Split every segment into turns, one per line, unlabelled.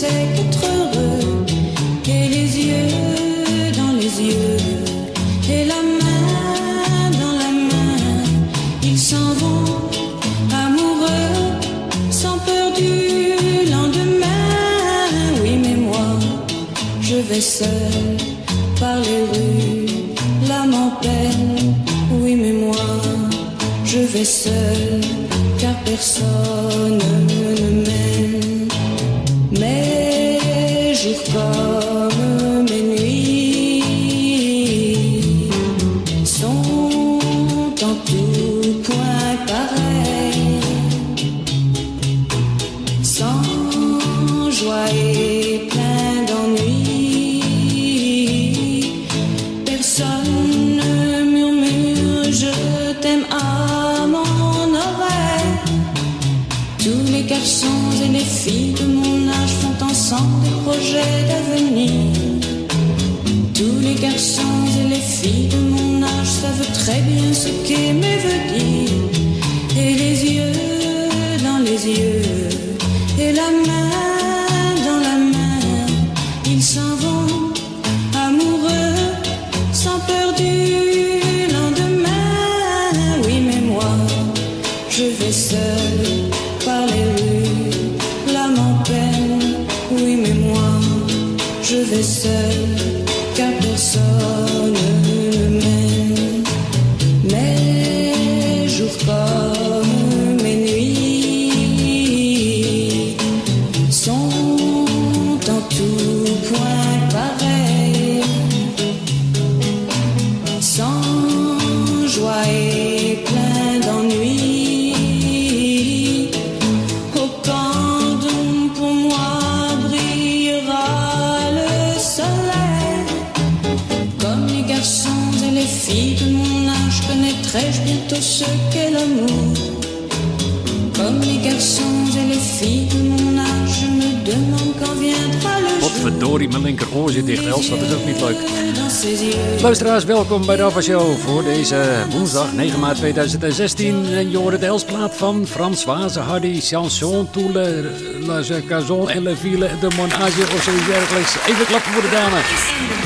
say mijn linkeroor zit dicht, Els. Dat is ook niet leuk. Luisteraars, welkom bij de Alpha Show voor deze woensdag 9 maart 2016. En je hoort de Elsplaat van Françoise Hardy, Chanson, tous les les occasions et les villes de mon âge of zoiets dergelijks. Even klappen voor de dame.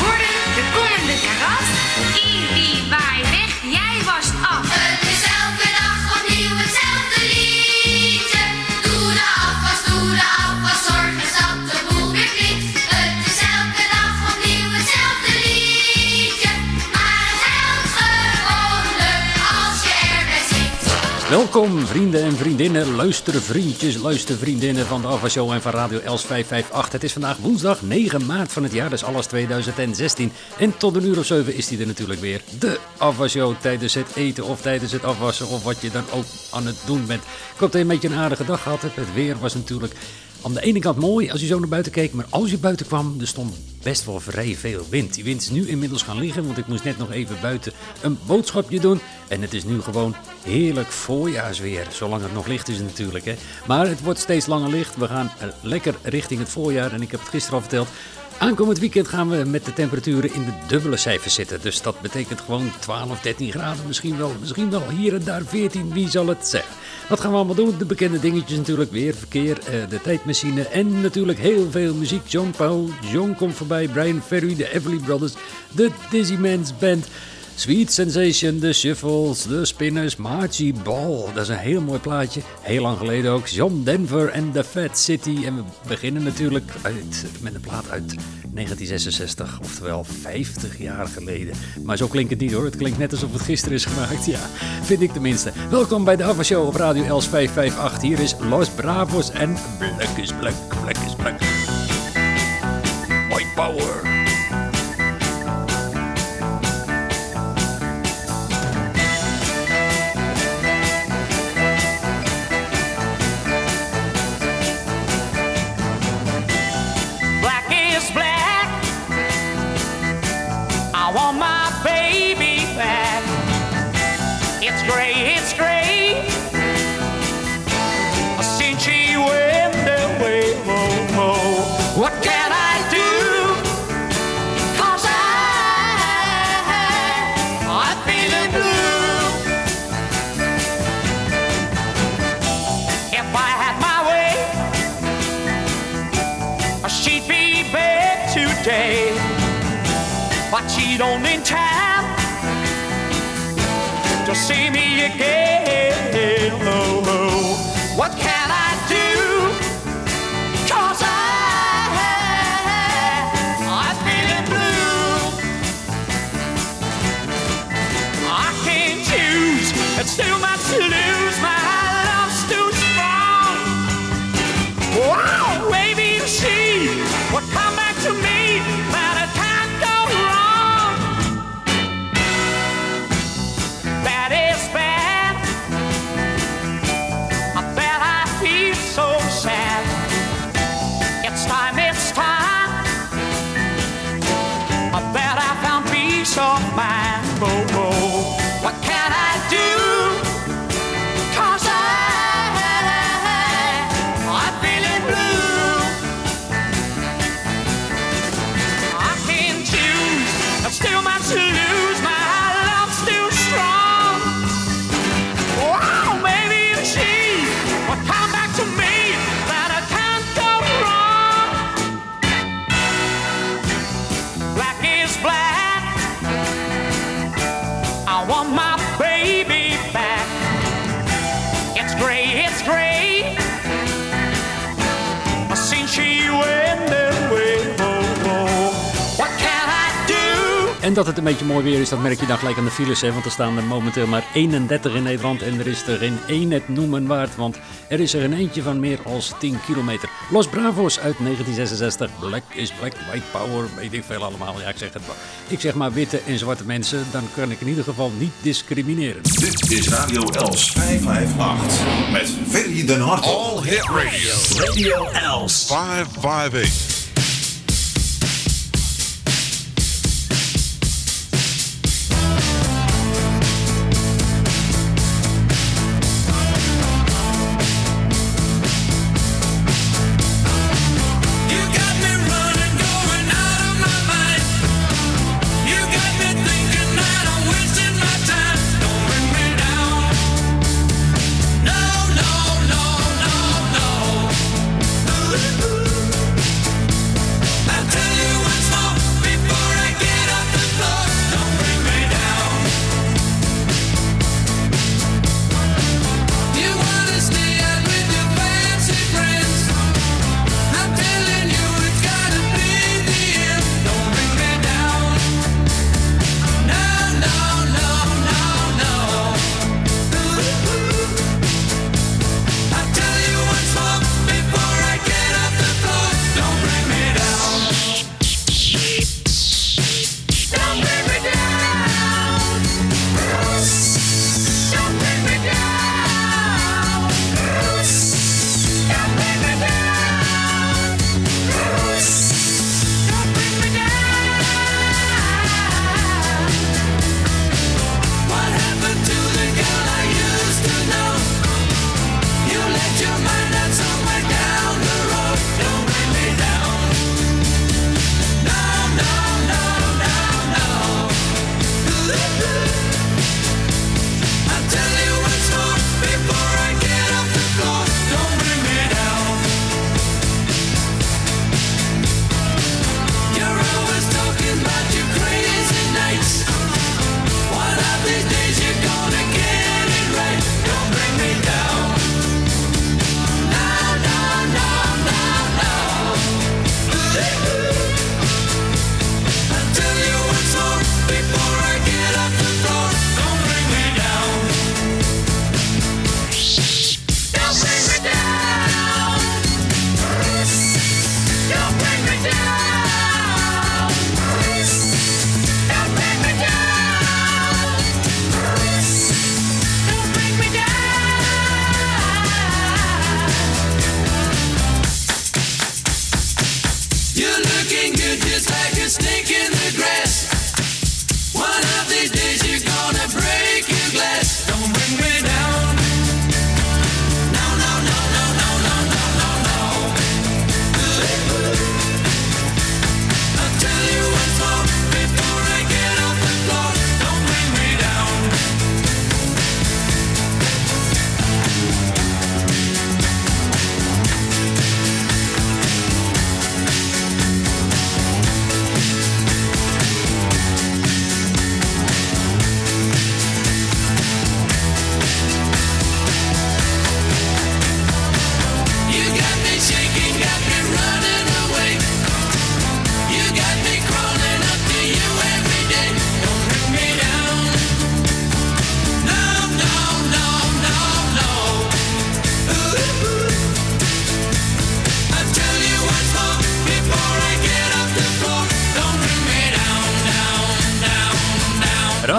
Welkom vrienden en vriendinnen, luistervriendjes, luistervriendinnen van de Show en van Radio Els 558. Het is vandaag woensdag 9 maart van het jaar, dus alles 2016. En tot een uur of 7 is die er natuurlijk weer. De Show tijdens het eten of tijdens het afwassen of wat je dan ook aan het doen bent. Ik hoop dat je een beetje een aardige dag gehad. Het weer was natuurlijk aan de ene kant mooi als je zo naar buiten keek, maar als je buiten kwam, er stond best wel vrij veel wind. Die wind is nu inmiddels gaan liggen, want ik moest net nog even buiten een boodschapje doen. En het is nu gewoon heerlijk voorjaarsweer, zolang het nog licht is natuurlijk. Hè. Maar het wordt steeds langer licht, we gaan eh, lekker richting het voorjaar. En ik heb het gisteren al verteld, Aankomend weekend gaan we met de temperaturen in de dubbele cijfers zitten. Dus dat betekent gewoon 12, 13 graden. Misschien wel, misschien wel hier en daar 14. Wie zal het zeggen? Wat gaan we allemaal doen? De bekende dingetjes natuurlijk. Weer verkeer, eh, de tijdmachine en natuurlijk heel veel muziek. John Paul, John komt voorbij. Brian Ferry, de Everly Brothers, de Dizzy Man's Band. Sweet Sensation, de Shuffles, de Spinners, Margie Ball. Dat is een heel mooi plaatje. Heel lang geleden ook. John Denver en The Fat City. En we beginnen natuurlijk uit, met een plaat uit 1966. Oftewel 50 jaar geleden. Maar zo klinkt het niet hoor. Het klinkt net alsof het gisteren is gemaakt. Ja, vind ik tenminste. Welkom bij de Ava Show op Radio Els 558. Hier is Los Bravos en Black is Black, Black is Black. White Power.
But she don't in time to see me again. Oh, oh. What can
En dat het een beetje mooi weer is, dat merk je dan gelijk aan de files. Hè? Want er staan er momenteel maar 31 in Nederland. En er is er geen één het noemen waard. Want er is er een eentje van meer als 10 kilometer. Los Bravos uit 1966. Black is black, white power, weet ik veel allemaal. Ja, ik zeg het maar. Ik zeg maar witte en zwarte mensen. Dan kan ik in ieder geval niet discrimineren.
Dit is Radio Els 558 met Ferry den Hartog.
All Hit Radio.
Radio Els.
558.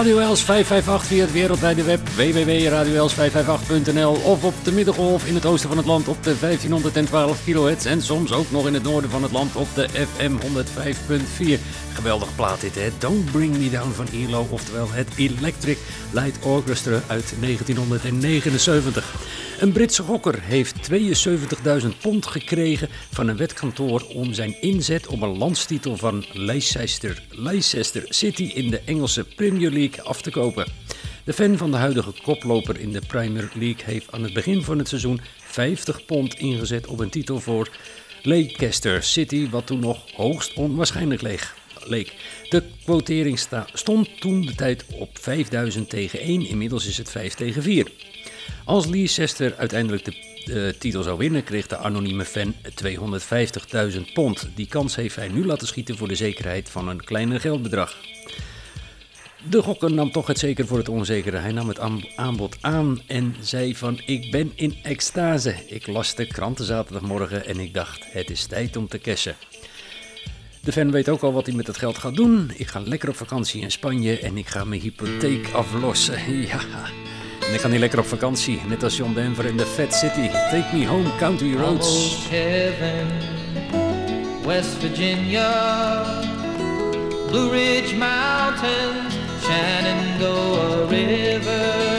Radio Els 558 via het wereldwijde web www.radioels558.nl of op de middengolf in het oosten van het land op de 1512 kHz en soms ook nog in het noorden van het land op de FM 105.4. Geweldig plaat dit hè, Don't Bring Me Down van ELO, oftewel het Electric Light Orchestra uit 1979. Een Britse gokker heeft 72.000 pond gekregen van een wetkantoor om zijn inzet op een landstitel van Leicester, Leicester City in de Engelse Premier League af te kopen. De fan van de huidige koploper in de Premier League heeft aan het begin van het seizoen 50 pond ingezet op een titel voor Leicester City, wat toen nog hoogst onwaarschijnlijk leek. De quotering stond toen de tijd op 5000 tegen 1, inmiddels is het 5 tegen 4. Als Leicester uiteindelijk de eh, titel zou winnen, kreeg de anonieme fan 250.000 pond. Die kans heeft hij nu laten schieten voor de zekerheid van een kleiner geldbedrag. De gokker nam toch het zeker voor het onzekere. Hij nam het aan- aanbod aan en zei van ik ben in extase. Ik las de kranten zaterdagmorgen en ik dacht het is tijd om te cashen. De fan weet ook al wat hij met het geld gaat doen. Ik ga lekker op vakantie in Spanje en ik ga mijn hypotheek aflossen. Ja. En dan kan hij lekker op vakantie, net als John Denver in de Fat City. Take me home, country roads.
Heaven, West Virginia, Blue Ridge Mountains, Shenandoah River.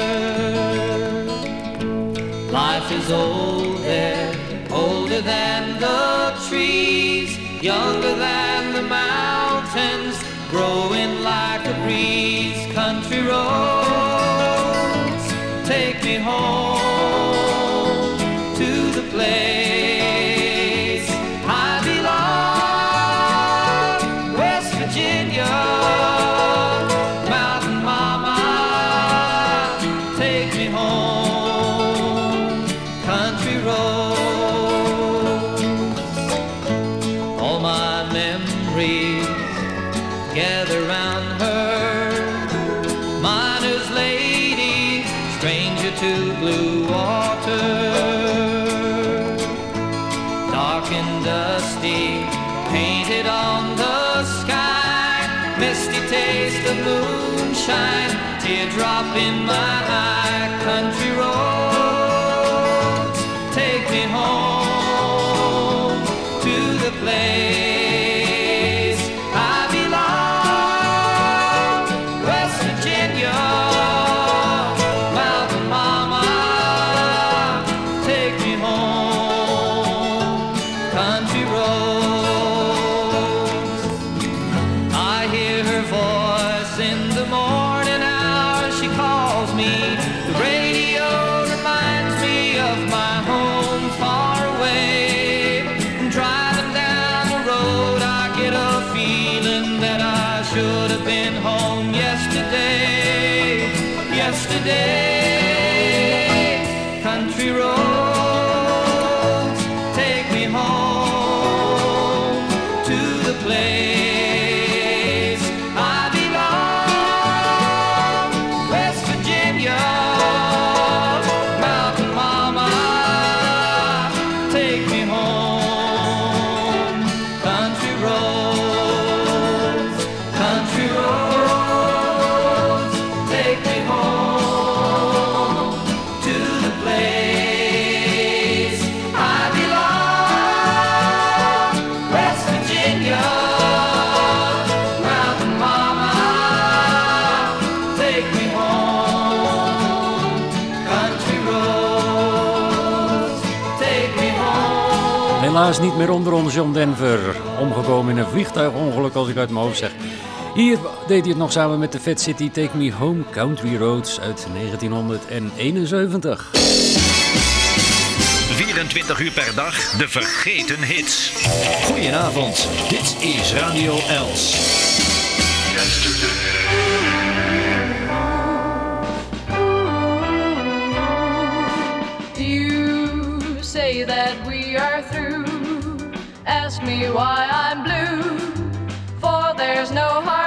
Life is old there, older than the trees, younger than the mountains, growing like a breeze. Country roads, me home teardrop in my eye,
Helaas niet meer onder ons John Denver. Omgekomen in een vliegtuigongeluk als ik uit mijn hoofd zeg. Hier deed hij het nog samen met de Fat City Take Me Home Country Roads uit 1971.
24 uur per dag de vergeten hits. Goedenavond, dit is Radio Els.
You say that we are through. Ask me why I'm blue, for there's no harm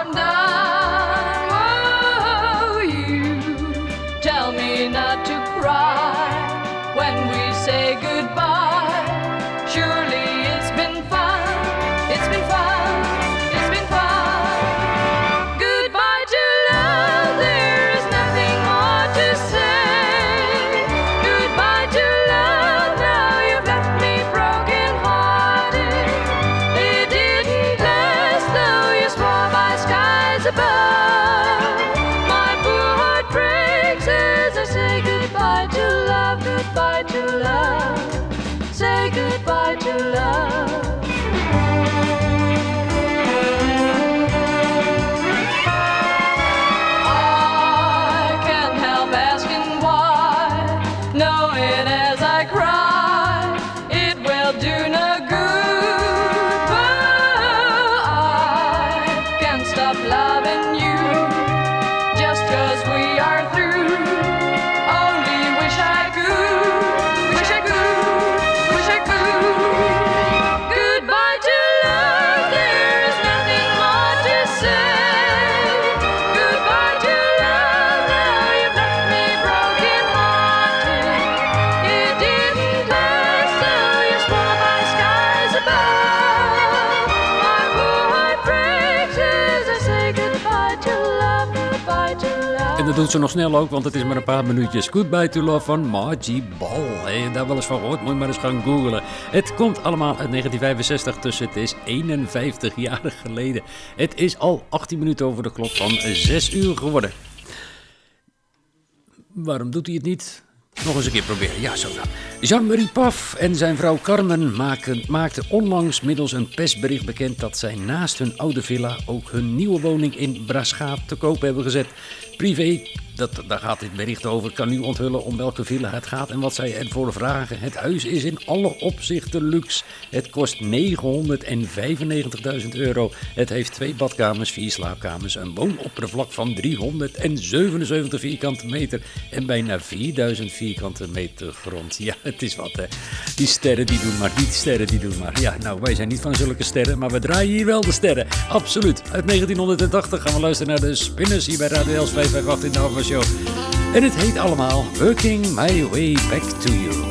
doet ze nog snel ook, want het is maar een paar minuutjes. Goodbye to Love van Margie Ball. Heb je daar wel eens van gehoord? Moet je maar eens gaan googlen. Het komt allemaal uit 1965, dus het is 51 jaar geleden. Het is al 18 minuten over de klok van 6 uur geworden. Waarom doet hij het niet? Nog eens een keer proberen. Ja, zo dan. Jean-Marie Paf en zijn vrouw Carmen maakten onlangs middels een persbericht bekend dat zij naast hun oude villa ook hun nieuwe woning in Braschaat te koop hebben gezet. Privé, dat, daar gaat dit bericht over, kan nu onthullen om welke villa het gaat en wat zij ervoor vragen. Het huis is in alle opzichten luxe. Het kost 995.000 euro. Het heeft twee badkamers, vier slaapkamers, een woonoppervlak van 377 vierkante meter en bijna 4000 vierkante meter grond. Ja, het is wat hè. Die sterren die doen maar, die sterren die doen maar. Ja, nou wij zijn niet van zulke sterren, maar we draaien hier wel de sterren. Absoluut. Uit 1980 gaan we luisteren naar de Spinners hier bij Radio Els 558 in de Show. En het heet allemaal Working My Way Back to You.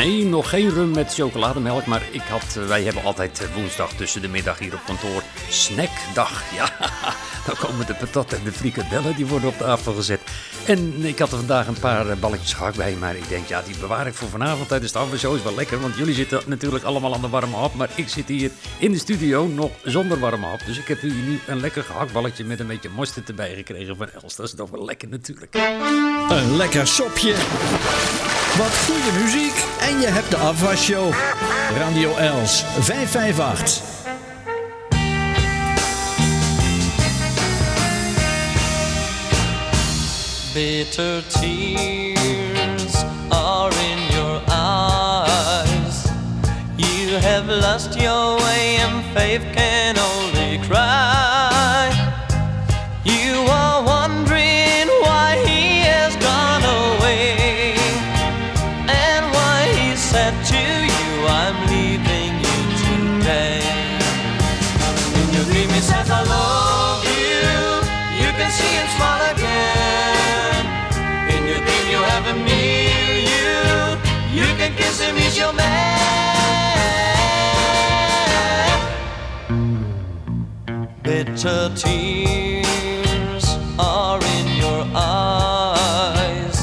Nee, nog geen rum met chocolademelk. Maar ik had, eh, wij hebben altijd eh, woensdag tussen de middag hier op kantoor snackdag. Ja, dan komen de patat en de frikadellen, die worden op tafel gezet. En ik had er vandaag een paar eh, balletjes gehakt bij. Maar ik denk, ja, die bewaar ik voor vanavond tijdens de afwasshow. Is wel lekker, want jullie zitten natuurlijk allemaal aan de warme hap. Maar ik zit hier in de studio nog zonder warme hap. Dus ik heb hier nu een lekker gehaktballetje met een beetje mosterd erbij gekregen van Els. Dat is toch wel lekker natuurlijk.
Een lekker sopje. Wat goede muziek. En je hebt de afwasshow. Radio Els 558.
Bitter tears are in your eyes. You have lost your way, and faith can only cry. Bitter tears are in your eyes.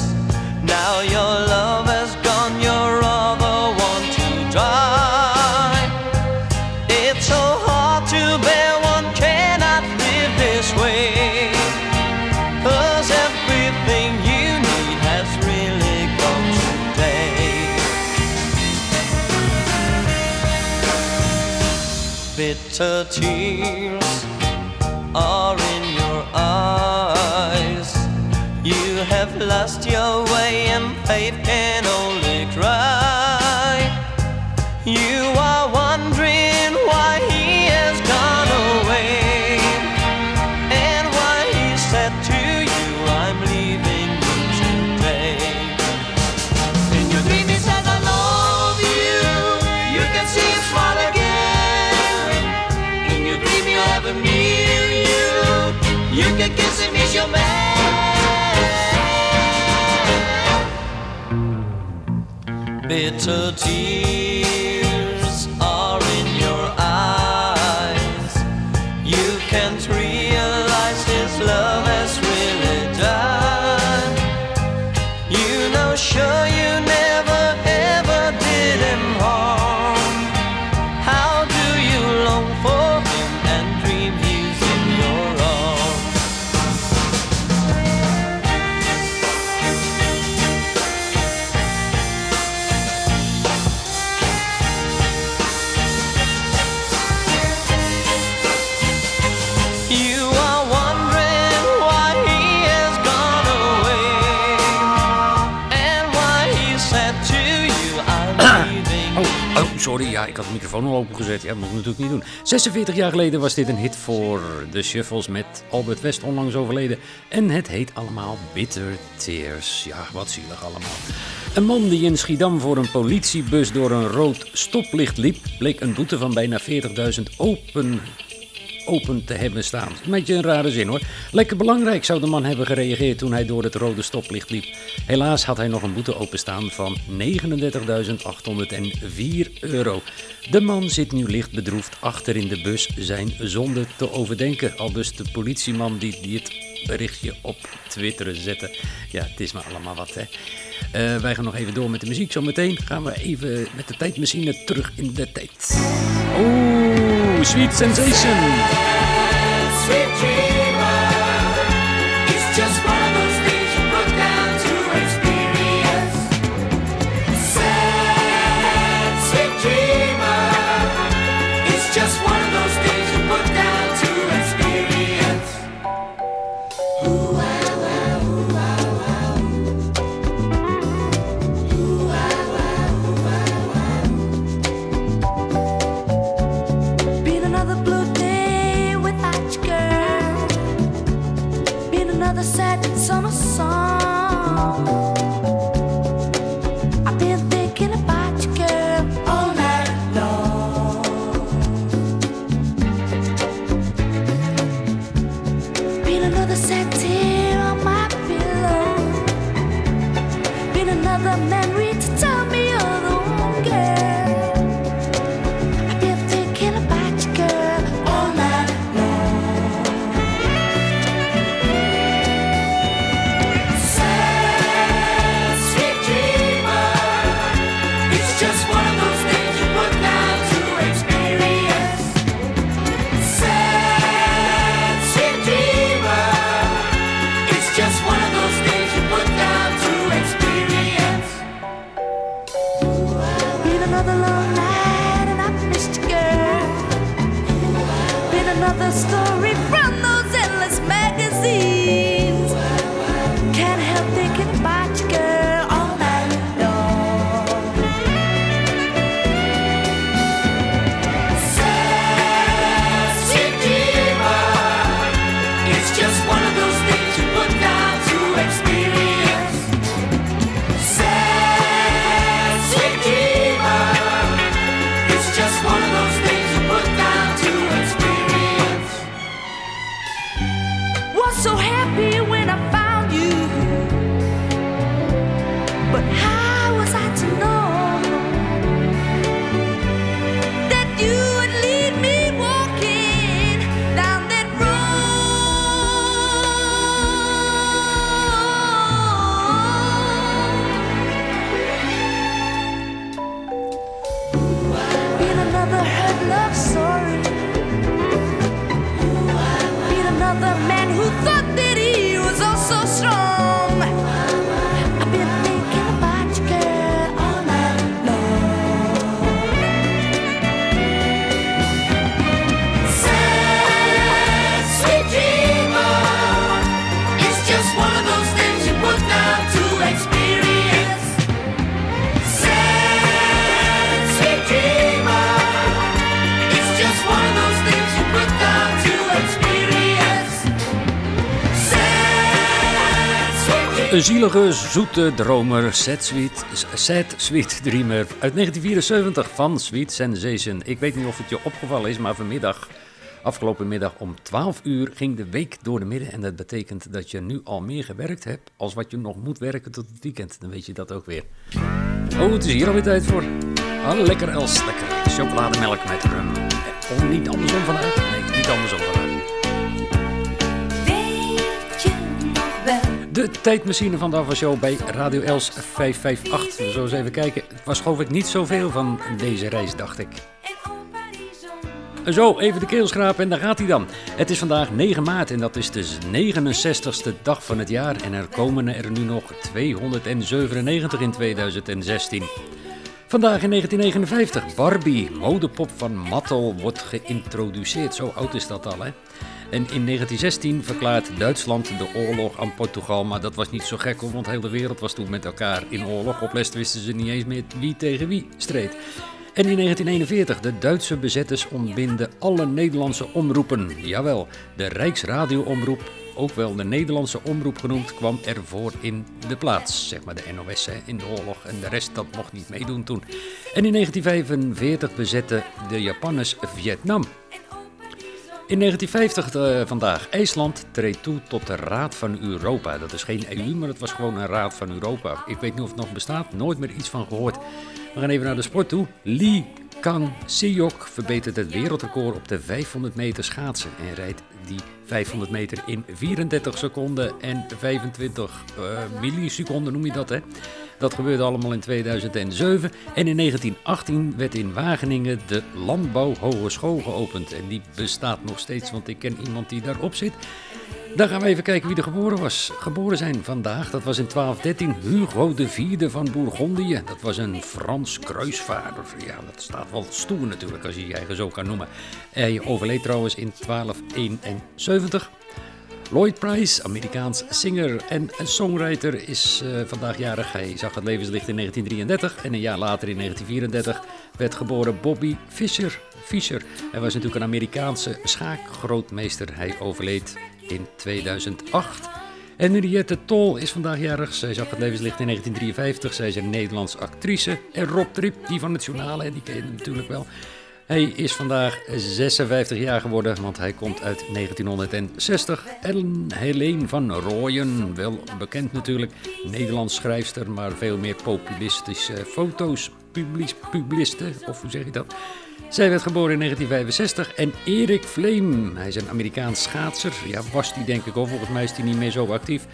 Now your love has gone, you're all one to die. It's so hard to bear, one cannot live this way. Cause everything you need has really gone today. Bitter tears and can only cry. You are wondering why he has gone away, and why he said to you, I'm leaving you today. In your dream, he says, I love you. You can see him smile again. In your dream, you have him near you. You can kiss him, he's your man. Bitter
ik had de microfoon al opengezet. Ja, dat moet ik natuurlijk niet doen. 46 jaar geleden was dit een hit voor de Shuffles met Albert West onlangs overleden. En het heet allemaal Bitter Tears. Ja, wat zielig allemaal. Een man die in Schiedam voor een politiebus door een rood stoplicht liep, bleek een boete van bijna 40.000 open open te hebben staan. Een beetje een rare zin hoor. Lekker belangrijk zou de man hebben gereageerd toen hij door het rode stoplicht liep. Helaas had hij nog een boete openstaan van 39.804 euro. De man zit nu licht bedroefd achter in de bus zijn zonde te overdenken. Al dus de politieman die dit berichtje op Twitter zette. Ja, het is maar allemaal wat hè. Eh, wij gaan nog even door met de muziek. Zometeen gaan we even met de tijdmachine terug in de tijd. Oh, Sweet Sensation.
Sweet
zielige, zoete dromer, Sad Sweet, Sad Sweet Dreamer uit 1974 van Sweet Sensation. Ik weet niet of het je opgevallen is, maar vanmiddag, afgelopen middag om 12 uur ging de week door de midden. En dat betekent dat je nu al meer gewerkt hebt als wat je nog moet werken tot het weekend. Dan weet je dat ook weer. Oh, het is hier alweer tijd voor. Ah, lekker Els, lekker. Chocolademelk met rum. Oh, niet andersom vandaag? Nee, niet andersom vandaag. De tijdmachine van de Show bij Radio Els 558. We zullen eens even kijken. Het was geloof ik niet zoveel van deze reis, dacht ik. Zo, even de keel schrapen en daar gaat hij dan. Het is vandaag 9 maart en dat is de 69ste dag van het jaar. En er komen er nu nog 297 in 2016. Vandaag in 1959, Barbie, modepop van Mattel, wordt geïntroduceerd. Zo oud is dat al, hè? En in 1916 verklaart Duitsland de oorlog aan Portugal. Maar dat was niet zo gek, want de hele wereld was toen met elkaar in oorlog. Op les wisten ze niet eens meer wie tegen wie streed. En in 1941, de Duitse bezetters ontbinden alle Nederlandse omroepen. Jawel, de Rijksradioomroep, ook wel de Nederlandse omroep genoemd, kwam ervoor in de plaats. Zeg maar de NOS in de oorlog en de rest dat mocht niet meedoen toen. En in 1945 bezetten de Japanners Vietnam. In 1950 eh, vandaag, IJsland treedt toe tot de Raad van Europa. Dat is geen EU, maar het was gewoon een Raad van Europa. Ik weet niet of het nog bestaat, nooit meer iets van gehoord. We gaan even naar de sport toe. Lee Kang Seok verbetert het wereldrecord op de 500 meter schaatsen. En rijdt die 500 meter in 34 seconden en 25 eh, milliseconden, noem je dat hè. Dat gebeurde allemaal in 2007. En in 1918 werd in Wageningen de Landbouw Hogeschool geopend. En die bestaat nog steeds, want ik ken iemand die daarop zit. Dan gaan we even kijken wie er geboren was. Geboren zijn vandaag, dat was in 1213 Hugo de Vierde van Bourgondië. Dat was een Frans kruisvaarder. Ja, dat staat wel stoer natuurlijk als je je eigen zo kan noemen. Hij overleed trouwens in 1271. Lloyd Price, Amerikaans zinger en songwriter, is uh, vandaag jarig. Hij zag het levenslicht in 1933 en een jaar later in 1934 werd geboren Bobby Fischer. Fischer. Hij was natuurlijk een Amerikaanse schaakgrootmeester. Hij overleed in 2008. En Henriette Tol is vandaag jarig. Zij zag het levenslicht in 1953. Zij is een Nederlands actrice. En Rob Trip, die van het journaal, die ken je natuurlijk wel. Hij is vandaag 56 jaar geworden, want hij komt uit 1960. Ellen Helene van Rooyen, wel bekend natuurlijk, Nederlands schrijfster, maar veel meer populistische foto's, publis, publiste, of hoe zeg je dat? Zij werd geboren in 1965 en Erik Vleem, hij is een Amerikaans schaatser. Ja, was die denk ik al, volgens mij is hij niet meer zo actief.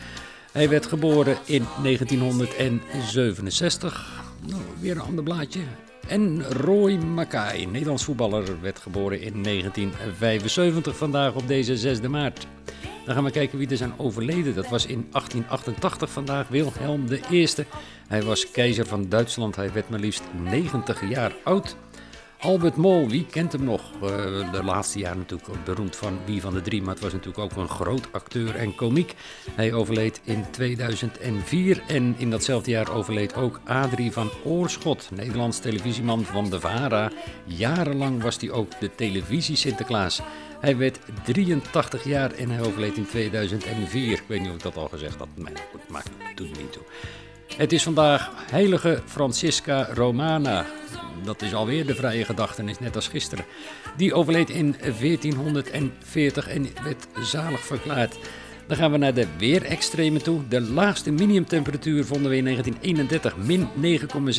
Hij werd geboren in 1967. Nou, weer een ander blaadje. En Roy Mackay, Nederlands voetballer, werd geboren in 1975, vandaag op deze 6e maart. Dan gaan we kijken wie er zijn overleden. Dat was in 1888 vandaag Wilhelm I. Hij was keizer van Duitsland. Hij werd maar liefst 90 jaar oud. Albert Mol, wie kent hem nog? Uh, de laatste jaren natuurlijk beroemd van Wie van de Drie, maar het was natuurlijk ook een groot acteur en komiek. Hij overleed in 2004 en in datzelfde jaar overleed ook Adrie van Oorschot, Nederlands televisieman van de VARA. Jarenlang was hij ook de televisie Sinterklaas. Hij werd 83 jaar en hij overleed in 2004. Ik weet niet of ik dat al gezegd had, maar goed, maakt doet niet toe. Het is vandaag heilige Francisca Romana. Dat is alweer de vrije gedachtenis, net als gisteren. Die overleed in 1440 en werd zalig verklaard. Dan gaan we naar de weerextremen toe. De laagste minimumtemperatuur vonden we in 1931, min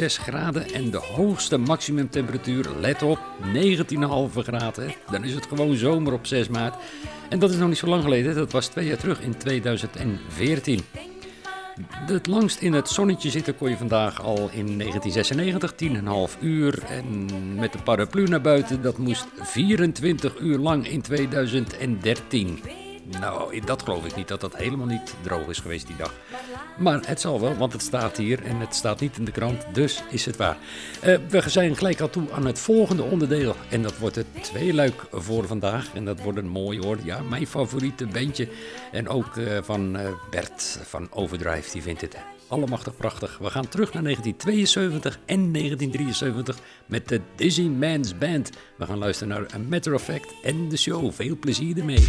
9,6 graden. En de hoogste maximumtemperatuur, let op, 19,5 graden. Dan is het gewoon zomer op 6 maart. En dat is nog niet zo lang geleden, dat was twee jaar terug in 2014. Het langst in het zonnetje zitten kon je vandaag al in 1996, 10,5 uur. En met de paraplu naar buiten, dat moest 24 uur lang in 2013. Nou, dat geloof ik niet, dat dat helemaal niet droog is geweest die dag. Maar het zal wel, want het staat hier en het staat niet in de krant, dus is het waar. Uh, we zijn gelijk al toe aan het volgende onderdeel. En dat wordt het tweeluik voor vandaag. En dat wordt een mooi hoor. Ja, mijn favoriete bandje. En ook uh, van uh, Bert van Overdrive, die vindt het allemachtig prachtig. We gaan terug naar 1972 en 1973 met de Dizzy Man's Band. We gaan luisteren naar Matter of Fact en de show. Veel plezier ermee.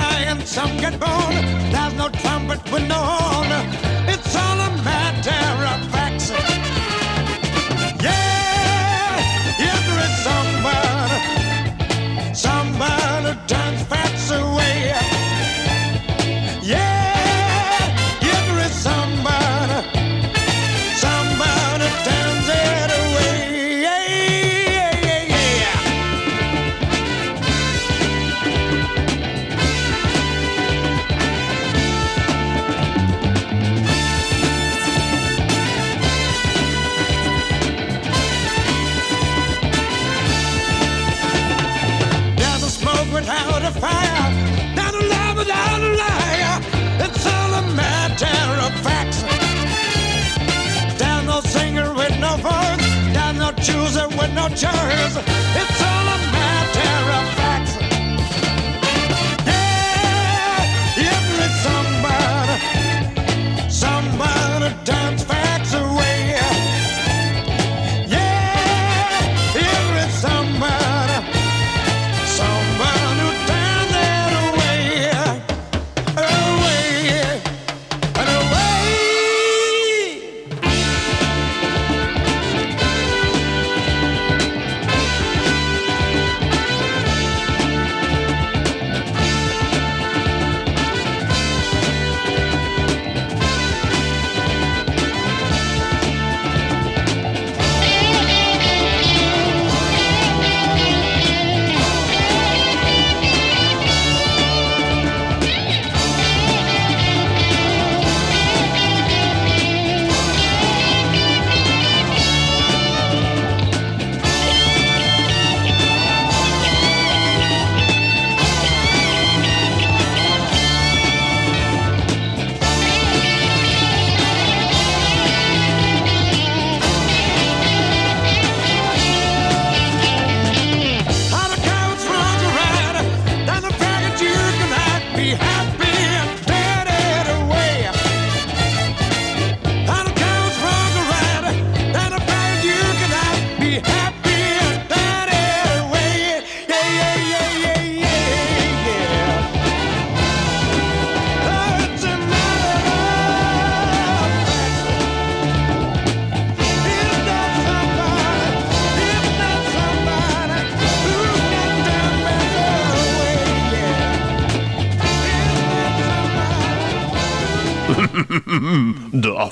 and some get born. There's no trumpet with no horn.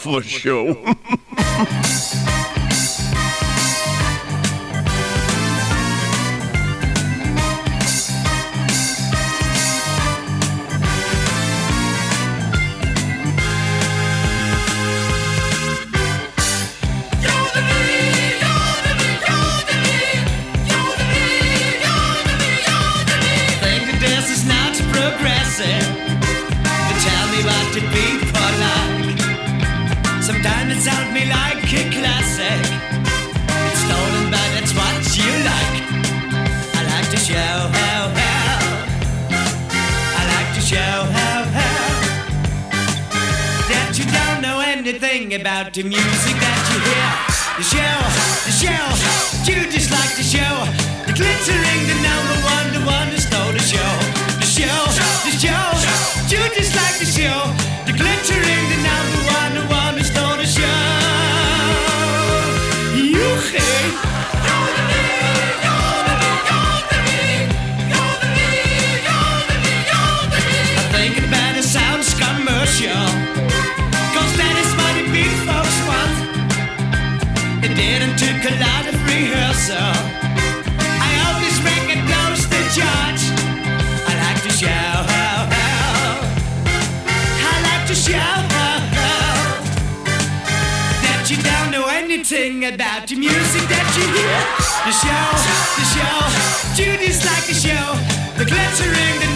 for Show. talking about the music that you hear, the show, the show, you dislike the show, the glittering, the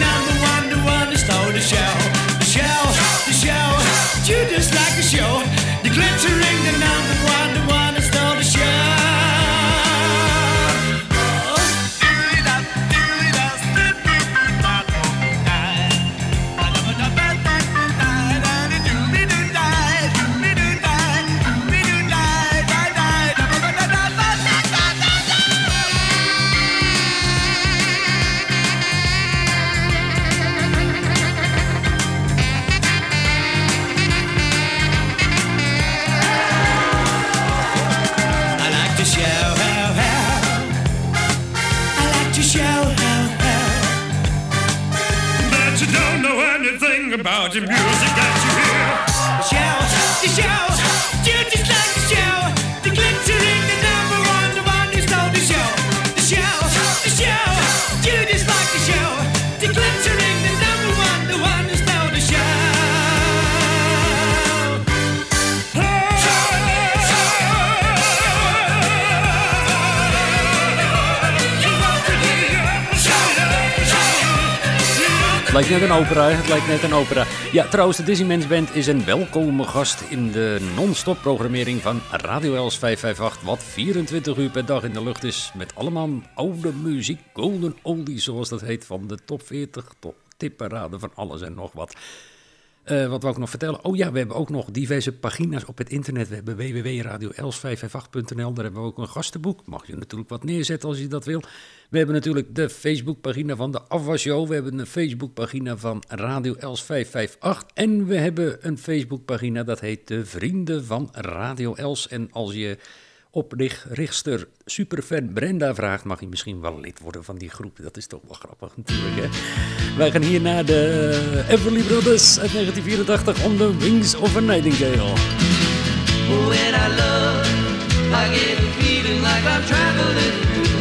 lijkt net een opera, het lijkt net een opera. Ja, trouwens, de Disneyman's Band is een welkome gast in de non-stop programmering van Radio Els 558, wat 24 uur per dag in de lucht is, met allemaal oude muziek, golden oldies zoals dat heet, van de top 40 tot tipparade van alles en nog wat. Eh, wat wou ik nog vertellen? Oh ja, we hebben ook nog diverse pagina's op het internet. We hebben www.radioels558.nl. Daar hebben we ook een gastenboek. Mag je natuurlijk wat neerzetten als je dat wil. We hebben natuurlijk de Facebookpagina van de Afwasshow. We hebben een Facebookpagina van Radio Els 558. En we hebben een Facebookpagina dat heet De Vrienden van Radio Els. En als je oprichter superfan Brenda vraagt, mag je misschien wel lid worden van die groep. Dat is toch wel grappig natuurlijk, hè? Wij gaan hier naar de Everly Brothers uit 1984 On the Wings of a Nightingale.
When I love, I get feeling like I'm traveling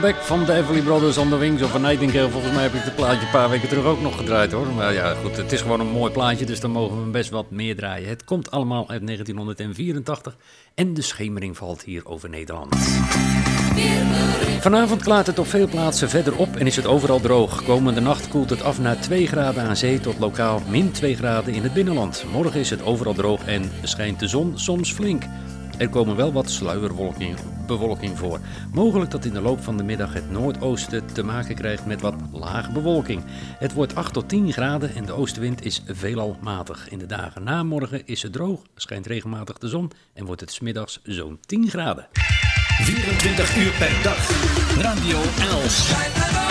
comeback van de Everly Brothers on the Wings of a Nightingale. Volgens mij heb ik het plaatje een paar weken terug ook nog gedraaid hoor. Maar ja, goed, het is gewoon een mooi plaatje, dus dan mogen we best wat meer draaien. Het komt allemaal uit 1984 en de schemering valt hier over Nederland. Vanavond klaart het op veel plaatsen verder op en is het overal droog. Komende nacht koelt het af naar 2 graden aan zee tot lokaal min 2 graden in het binnenland. Morgen is het overal droog en schijnt de zon soms flink. Er komen wel wat sluierbewolking voor. Mogelijk dat in de loop van de middag het noordoosten te maken krijgt met wat lage bewolking. Het wordt 8 tot 10 graden en de oostenwind is veelal matig. In de dagen na morgen is het droog, schijnt regelmatig de zon en wordt het smiddags zo'n 10 graden.
24 uur per dag. Radio Els.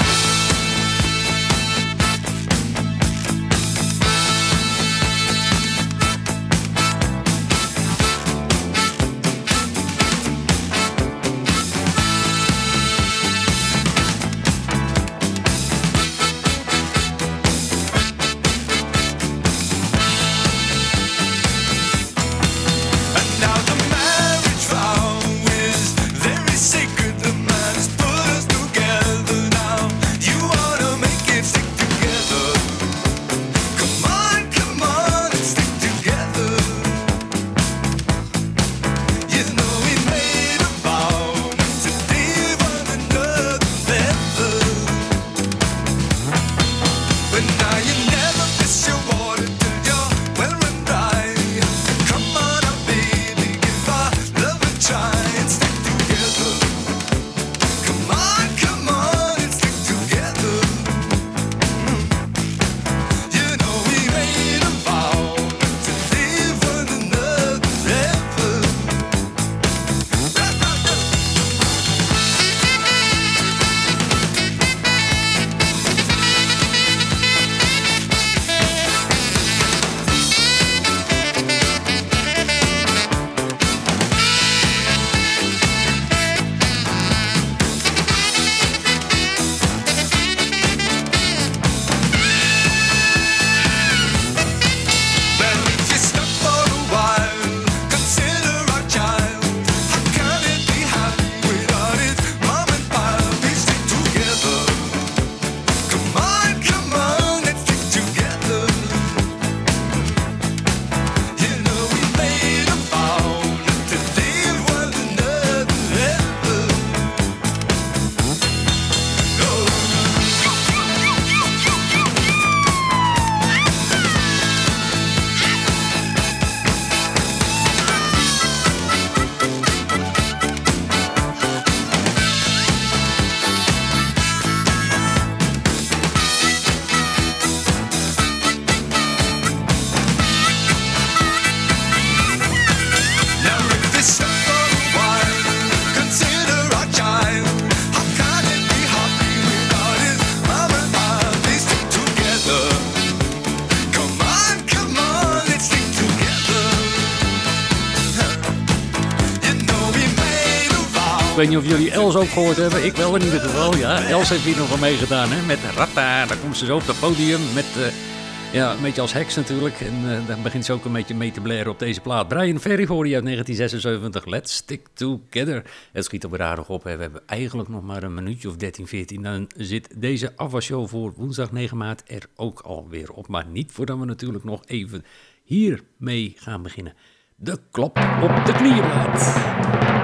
Weet niet of jullie Els ook gehoord hebben. Ik wel in ieder geval. Ja, Els heeft hier nog wel meegedaan. Hè? Met Ratta. Daar komt ze zo op het podium. Met, eh, ja, een beetje als heks natuurlijk. En eh, dan begint ze ook een beetje mee te blaren op deze plaat. Brian Ferry hoorde uit 1976. Let's stick together. Het schiet op aardig op. We hebben eigenlijk nog maar een minuutje of 13, 14. Dan zit deze afwasshow voor woensdag 9 maart er ook alweer op. Maar niet voordat we natuurlijk nog even hiermee gaan beginnen. De klop op de knieënplaat.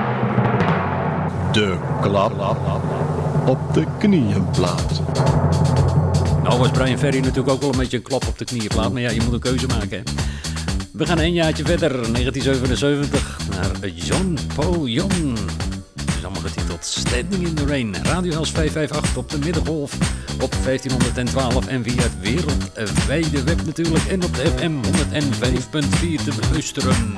De klap op de knieënplaat.
Nou was Brian Ferry natuurlijk ook wel een beetje een klap op de knieënplaat. Maar ja, je moet een keuze maken. Hè. We gaan een jaartje verder, 1977, naar John Paul Young. Allemaal getiteld Standing in the Rain. Radio Els 558 op de middengolf op 1512 en via het wereldwijde web natuurlijk. En op de FM 105.4 te beluisteren.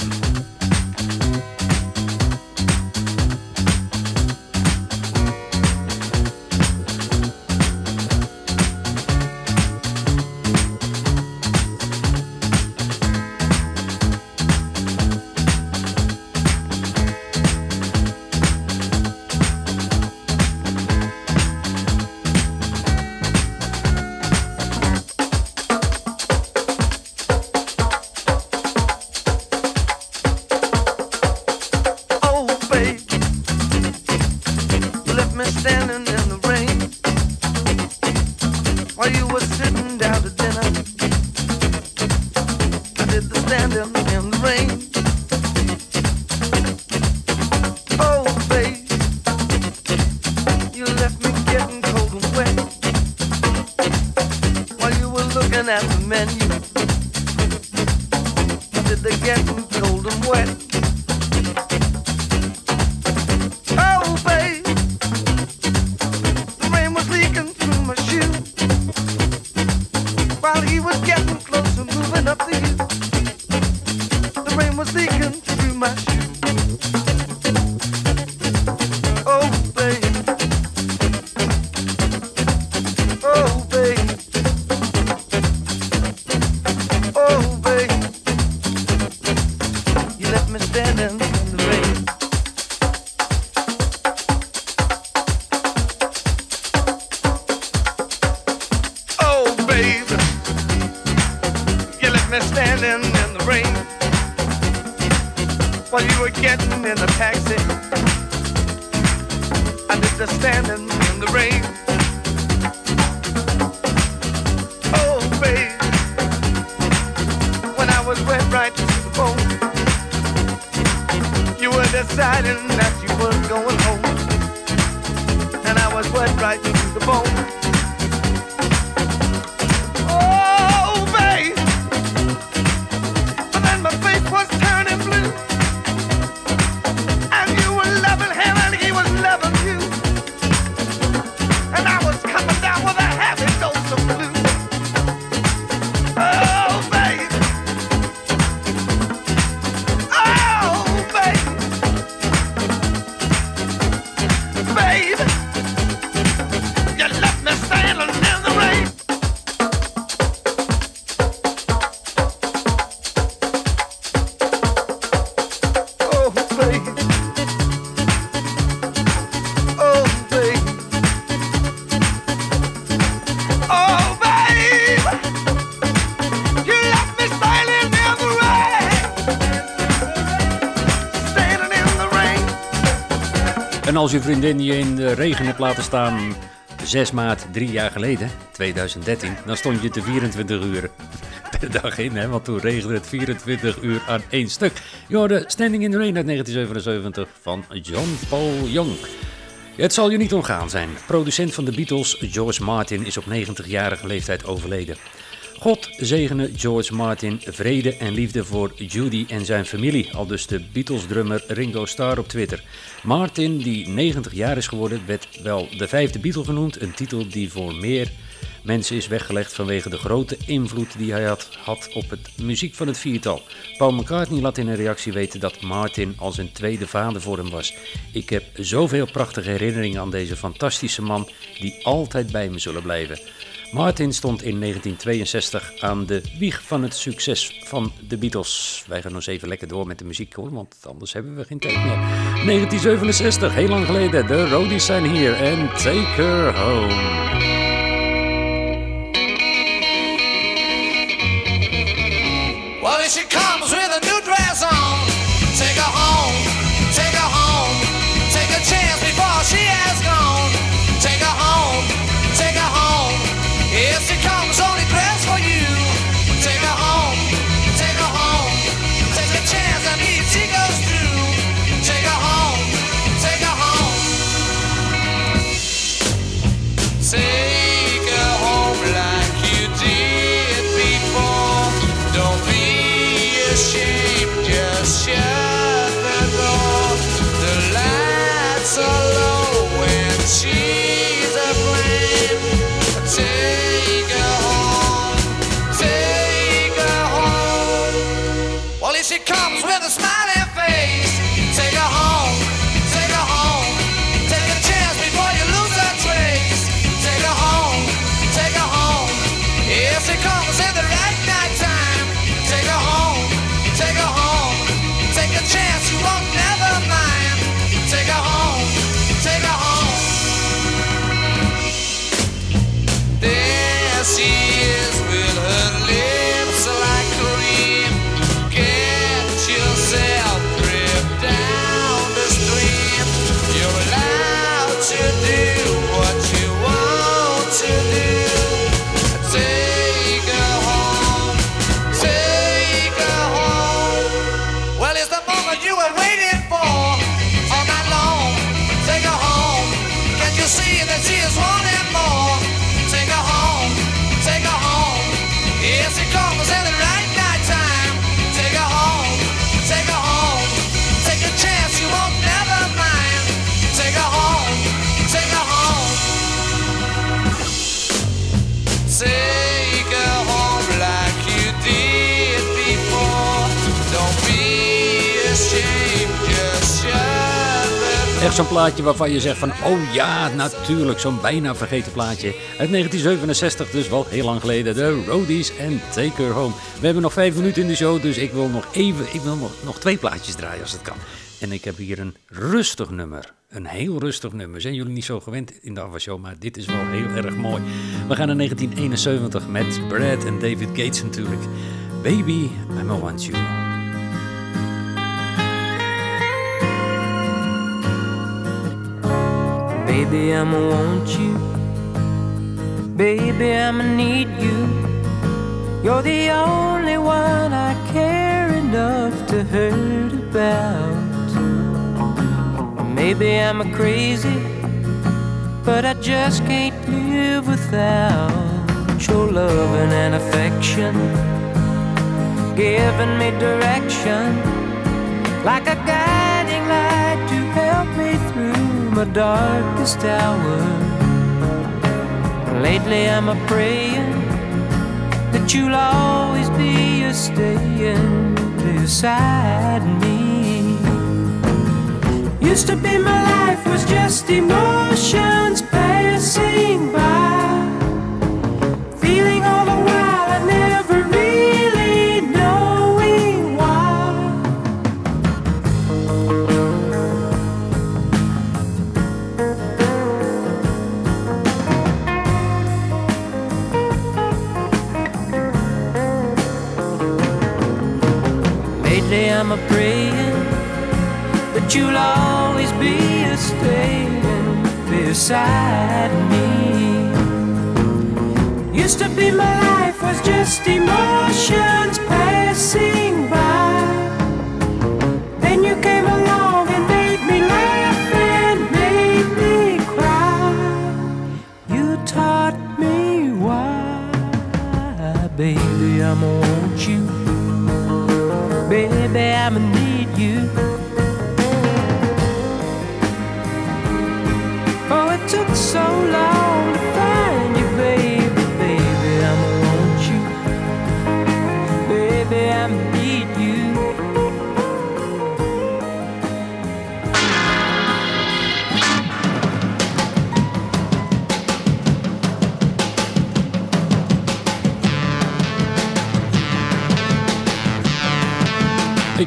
You were getting in the taxi. I did the standing in the rain. Oh, babe, when I was wet right to the bone, you were deciding that you were going home, and I was wet right to the bone.
Als je vriendin je in de regen hebt laten staan 6 maart, drie jaar geleden, 2013, dan stond je te 24 uur per dag in, hè? want toen regende het 24 uur aan één stuk. Je hoorde Standing in the Rain uit 1977 van John Paul Young. Het zal je niet ontgaan zijn. Producent van de Beatles, George Martin, is op 90-jarige leeftijd overleden. God zegene George Martin, vrede en liefde voor Judy en zijn familie, al dus de Beatles-drummer Ringo Starr op Twitter. Martin, die 90 jaar is geworden, werd wel de vijfde Beatle genoemd, een titel die voor meer
Mensen is weggelegd vanwege de grote invloed die hij had, had op het muziek van het viertal. Paul McCartney laat in een reactie weten dat Martin als een tweede vader voor hem was. Ik heb zoveel prachtige herinneringen aan deze fantastische man die altijd bij me zullen blijven. Martin stond in 1962 aan de wieg van het succes van de Beatles. Wij gaan nog even lekker door met de muziek hoor, want anders hebben we geen tijd meer. 1967, heel lang geleden. De Roadies zijn hier en Take Her Home. Zo'n plaatje waarvan je zegt van, oh ja, natuurlijk, zo'n bijna vergeten plaatje. Uit 1967, dus wel heel lang geleden, de Roadies en Take Her Home. We hebben nog vijf minuten in de show, dus ik wil nog even, ik wil nog, nog twee plaatjes draaien als het kan. En ik heb hier een rustig nummer, een heel rustig nummer. Zijn jullie niet zo gewend in de Ava Show, maar dit is wel heel erg mooi. We gaan naar 1971 met Brad en David Gates natuurlijk. Baby, I'm a want you.
Baby, I'ma want you. Baby, I'ma need you. You're the only one I care enough to hurt about. Maybe I'm a crazy, but I just can't live without your loving and affection. Giving me direction like a guiding my darkest hour. Lately I'm a praying that you'll always be a staying beside me. Used to be my life was just emotions passing by, I'm a praying that you'll always be a staying beside me. Used to be my life was just emotions passing by. Then you came along and made me laugh and made me cry. You taught me why, baby, I'ma want I'ma need you.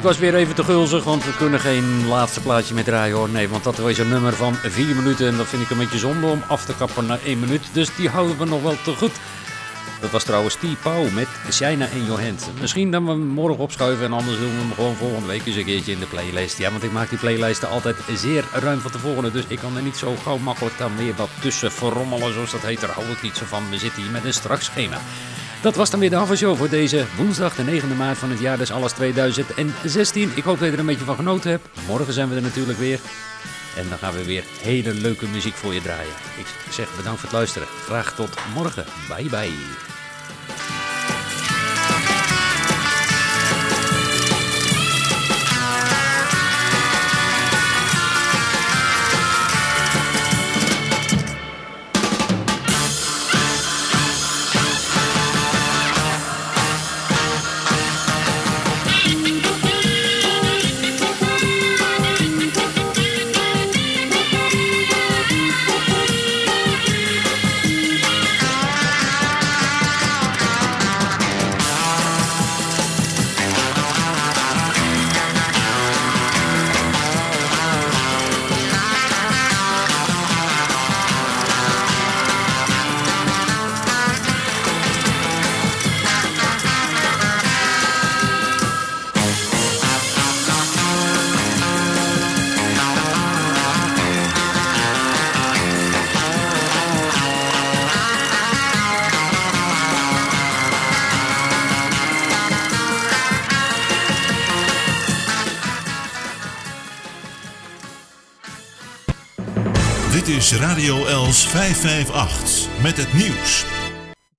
Ik was weer even te gulzig, want we kunnen geen laatste plaatje meer draaien hoor. Nee, want dat was een nummer van 4 minuten en dat vind ik een beetje zonde om af te kappen na 1 minuut. Dus die houden we nog wel te goed. Dat was trouwens Steve Pauw met Shina in Your Hand. Misschien dat we hem morgen opschuiven en anders doen we hem gewoon volgende week eens een keertje in de playlist. Ja, want ik maak die playlijsten altijd zeer ruim van tevoren. Dus ik kan er niet zo gauw makkelijk dan weer wat tussen verrommelen, zoals dat heet. Daar hou ik niet zo van. We zitten hier met een strak schema. Dat was dan weer de avondshow voor deze woensdag, de 9e maart van het jaar, dus alles 2016. Ik hoop dat je er een beetje van genoten hebt. Morgen zijn we er natuurlijk weer. En dan gaan we weer hele leuke muziek voor je draaien. Ik zeg bedankt voor het luisteren. Graag tot morgen. Bye bye.
Dit is Radio Els 558 met het nieuws.